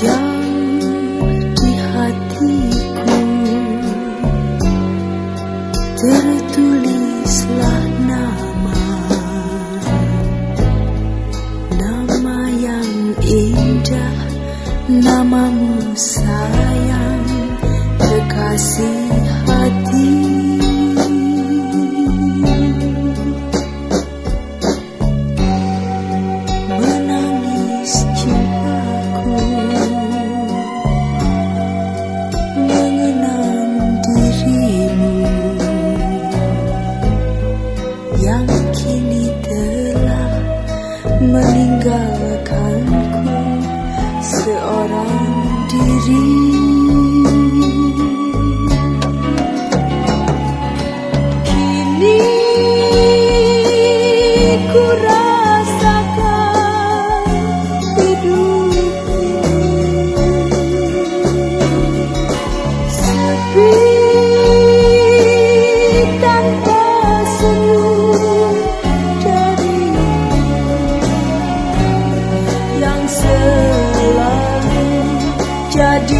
Jauh di hatiku. Tertulislah nama Nama yang indah Namamu sayang. Kekasih hati telah meninggalkanku seorang diri. Kini kurang jadi